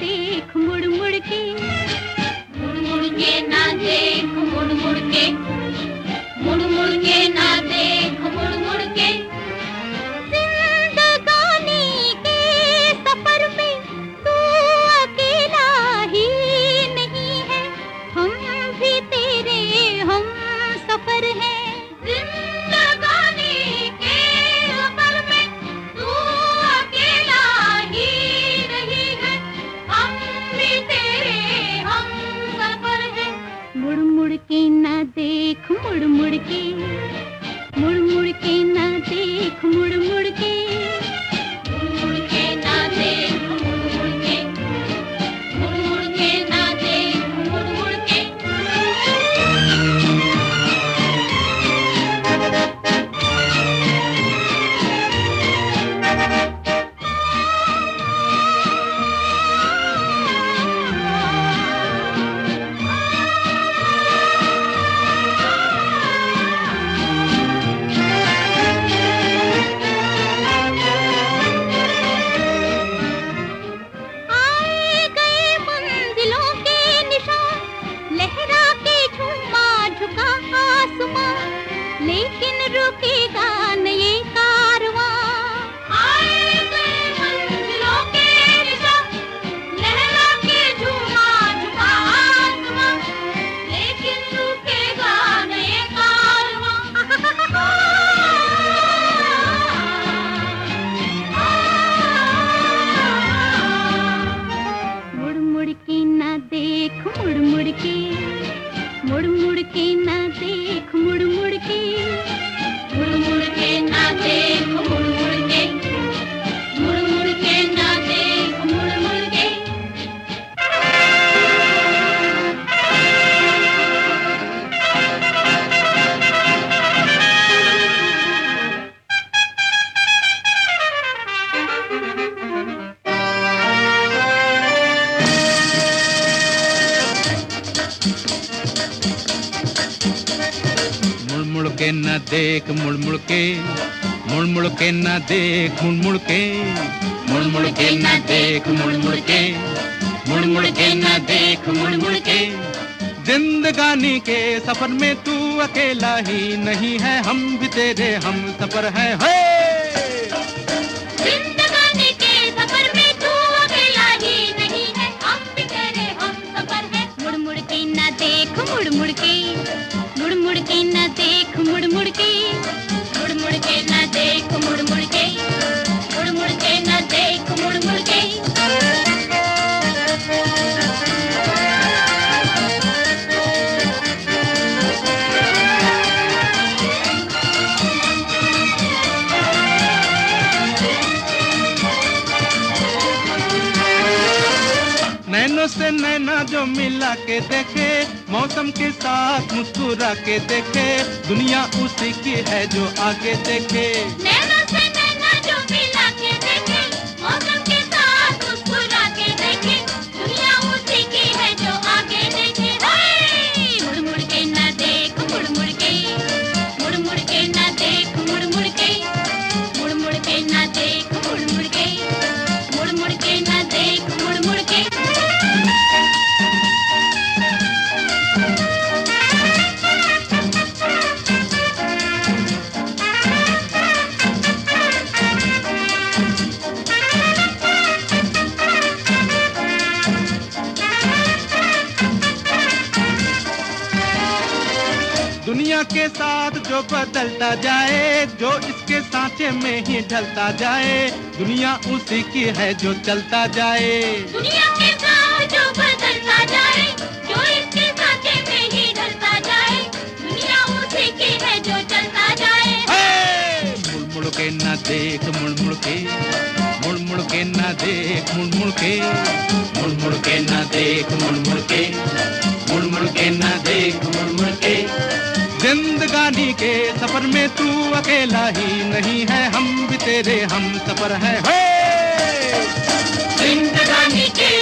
देख मुड़ मुड़ के ना देख मुड़ मुड़ के मुड़ मुड़ के ना देख मुड़ मुड़ के मुड़ के ना देख। के न देख मुड़ मुड़ के मुड़ मुड़ के न देख मुड़ मुड़ के मुड़ मुड़ के न देख मुड़ मुड़ के मुड़ मुड़ के न देख मुड़ मुड़ के। जिंदगानी के सफ़र में तू अकेला ही नहीं है, हम भी तेरे, हम सफ़र है मुड़ मुड़ के ना देख मुड़ मुड़ के मुड़ मुड़ के ना देख नैना जो मिला के देखे, मौसम के साथ मुस्कुरा के देखे, दुनिया उसी की है जो आगे देखे। दुनिया के साथ जो बदलता जाए जो इसके सांचे में ही ढलता जाए दुनिया उसी की है जो चलता जाए। दुनिया के साथ जो बदलता जाए जो इसके साथे में ही ढलता जाए दुनिया उसी की है जो चलता जाए। मुड़ मुड़ के ना देख मुड़ मुड़ के मुड़ मुड़ के ना देख मुड़ मुड़ के मुड़ मुड़ के ना देख मुड़ मुड़ के। के सफ़र में तू अकेला ही नहीं है, हम भी तेरे, हम सफ़र है हे! के